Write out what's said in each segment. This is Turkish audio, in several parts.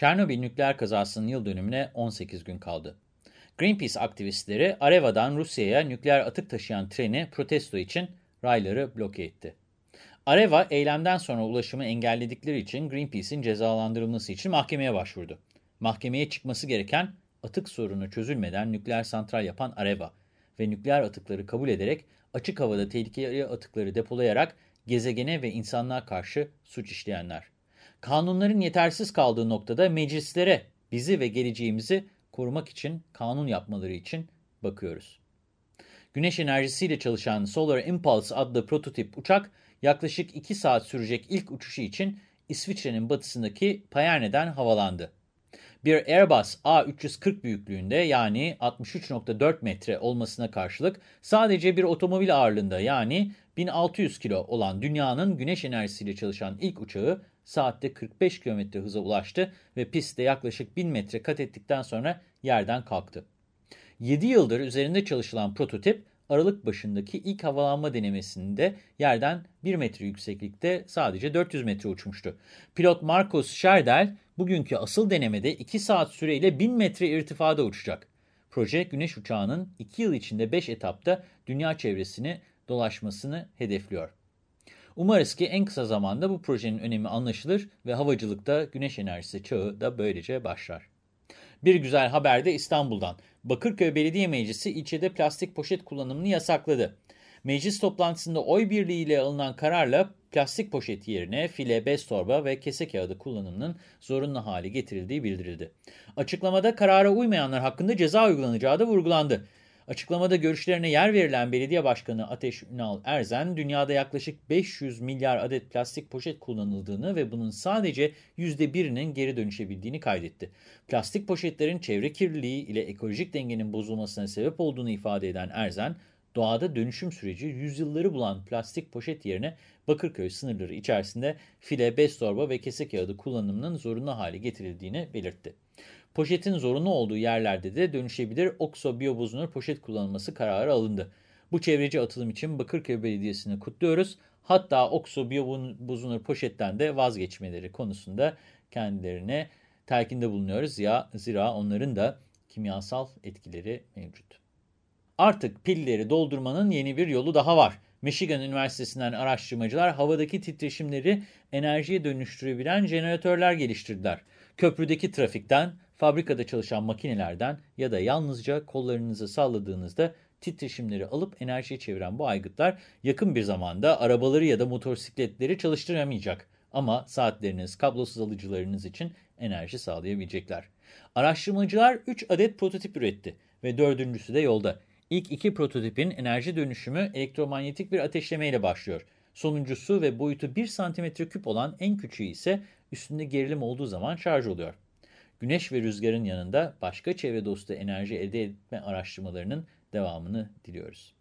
Çernobil nükleer kazasının yıl dönümüne 18 gün kaldı. Greenpeace aktivistleri Areva'dan Rusya'ya nükleer atık taşıyan treni protesto için rayları bloke etti. Areva, eylemden sonra ulaşımı engelledikleri için Greenpeace'in cezalandırılması için mahkemeye başvurdu. Mahkemeye çıkması gereken atık sorunu çözülmeden nükleer santral yapan Areva ve nükleer atıkları kabul ederek açık havada tehlikeli atıkları depolayarak gezegene ve insanlığa karşı suç işleyenler. Kanunların yetersiz kaldığı noktada meclislere bizi ve geleceğimizi korumak için kanun yapmaları için bakıyoruz. Güneş enerjisiyle çalışan Solar Impulse adlı prototip uçak yaklaşık 2 saat sürecek ilk uçuşu için İsviçre'nin batısındaki Pajerne'den havalandı. Bir Airbus A340 büyüklüğünde yani 63.4 metre olmasına karşılık sadece bir otomobil ağırlığında yani 1600 kilo olan dünyanın güneş enerjisiyle çalışan ilk uçağı saatte 45 km hıza ulaştı ve pistte yaklaşık 1000 metre kat ettikten sonra yerden kalktı. 7 yıldır üzerinde çalışılan prototip Aralık başındaki ilk havalanma denemesinde yerden 1 metre yükseklikte sadece 400 metre uçmuştu. Pilot Marcus Scherdel bugünkü asıl denemede 2 saat süreyle 1000 metre irtifada uçacak. Proje güneş uçağının 2 yıl içinde 5 etapta dünya çevresini dolaşmasını hedefliyor. Umarız ki en kısa zamanda bu projenin önemi anlaşılır ve havacılıkta güneş enerjisi çağı da böylece başlar. Bir güzel haber de İstanbul'dan. Bakırköy Belediye Meclisi ilçede plastik poşet kullanımını yasakladı. Meclis toplantısında oy birliğiyle alınan kararla plastik poşet yerine file, bez torba ve kese kağıdı kullanımının zorunlu hale getirildiği bildirildi. Açıklamada karara uymayanlar hakkında ceza uygulanacağı da vurgulandı. Açıklamada görüşlerine yer verilen Belediye Başkanı Ateş Ünal Erzen, dünyada yaklaşık 500 milyar adet plastik poşet kullanıldığını ve bunun sadece %1'inin geri dönüşebildiğini kaydetti. Plastik poşetlerin çevre kirliliği ile ekolojik dengenin bozulmasına sebep olduğunu ifade eden Erzen, doğada dönüşüm süreci yüzyılları bulan plastik poşet yerine Bakırköy sınırları içerisinde file, bez torba ve kese kağıdı kullanımının zorunlu hale getirildiğini belirtti. Poşetin zorunlu olduğu yerlerde de dönüşebilir okso biyobozunur poşet kullanılması kararı alındı. Bu çevreci atılım için Bakırköy Belediyesi'ni kutluyoruz. Hatta okso biyobozunur poşetten de vazgeçmeleri konusunda kendilerine telkinde bulunuyoruz. Ya zira onların da kimyasal etkileri mevcut. Artık pilleri doldurmanın yeni bir yolu daha var. Michigan Üniversitesi'nden araştırmacılar havadaki titreşimleri enerjiye dönüştürebilen jeneratörler geliştirdiler. Köprüdeki trafikten, fabrikada çalışan makinelerden ya da yalnızca kollarınızı salladığınızda titreşimleri alıp enerjiye çeviren bu aygıtlar yakın bir zamanda arabaları ya da motosikletleri çalıştıramayacak. Ama saatleriniz, kablosuz alıcılarınız için enerji sağlayabilecekler. Araştırmacılar 3 adet prototip üretti ve dördüncüsü de yolda. İlk iki prototipin enerji dönüşümü elektromanyetik bir ateşlemeyle başlıyor. Sonuncusu ve boyutu 1 cm küp olan en küçüğü ise üstünde gerilim olduğu zaman şarj oluyor. Güneş ve rüzgarın yanında başka çevre dostu enerji elde etme araştırmalarının devamını diliyoruz.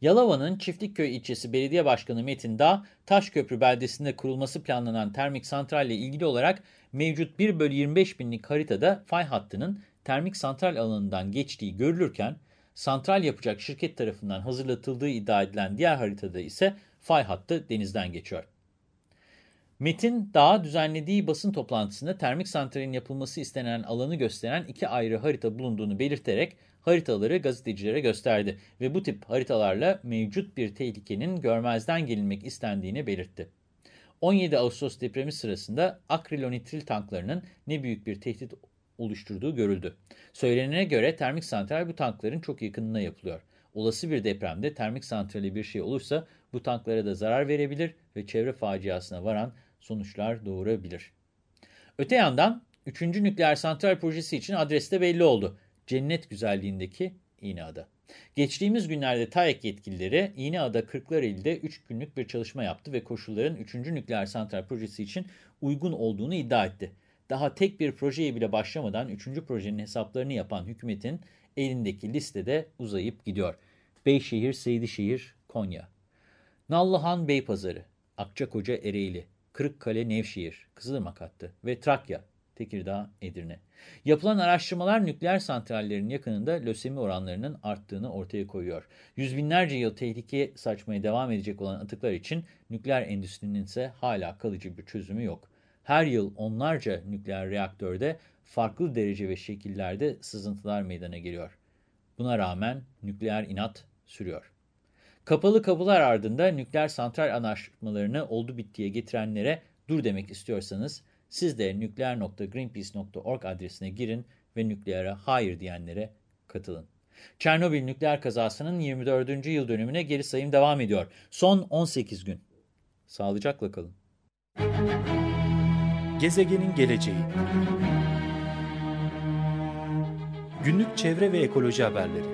Yalova'nın Çiftlikköy ilçesi belediye başkanı Metin Dağ, Taşköprü beldesinde kurulması planlanan termik santral ile ilgili olarak mevcut 1 bölü 25 binlik haritada fay hattının termik santral alanından geçtiği görülürken, santral yapacak şirket tarafından hazırlatıldığı iddia edilen diğer haritada ise fay hattı denizden geçiyor. Metin Dağ düzenlediği basın toplantısında termik santralin yapılması istenen alanı gösteren iki ayrı harita bulunduğunu belirterek haritaları gazetecilere gösterdi ve bu tip haritalarla mevcut bir tehlikenin görmezden gelinmek istendiğini belirtti. 17 Ağustos depremi sırasında akrilonitril tanklarının ne büyük bir tehdit oluşturduğu görüldü. Söylenene göre termik santral bu tankların çok yakınına yapılıyor. Olası bir depremde termik santrale bir şey olursa bu tanklara da zarar verebilir ve çevre faciasına varan sonuçlar doğurabilir. Öte yandan 3. nükleer santral projesi için adres de belli oldu. Cennet güzelliğindeki İğneada. Geçtiğimiz günlerde TAEK yetkilileri İğneada Kırklareli'de 3 günlük bir çalışma yaptı ve koşulların 3. nükleer santral projesi için uygun olduğunu iddia etti. Daha tek bir projeye bile başlamadan 3. projenin hesaplarını yapan hükümetin elindeki listede uzayıp gidiyor. Beyşehir, Seydişehir, Konya. Nallıhan Beypazarı, Akçakoca Ereğli, Kırıkkale Nevşehir, Kızılırmak hattı ve Trakya, Tekirdağ, Edirne. Yapılan araştırmalar nükleer santrallerin yakınında lösemi oranlarının arttığını ortaya koyuyor. Yüz binlerce yıl tehlikeye saçmaya devam edecek olan atıklar için nükleer endüstrinin ise hala kalıcı bir çözümü yok. Her yıl onlarca nükleer reaktörde farklı derece ve şekillerde sızıntılar meydana geliyor. Buna rağmen nükleer inat sürüyor. Kapalı kapılar ardında nükleer santral anlaşmalarını oldu bittiye getirenlere dur demek istiyorsanız siz de nükleer.greenpeace.org adresine girin ve nükleere hayır diyenlere katılın. Çernobil nükleer kazasının 24. yıl dönümüne geri sayım devam ediyor. Son 18 gün. Sağlıcakla kalın. Gezegenin geleceği Günlük çevre ve ekoloji haberleri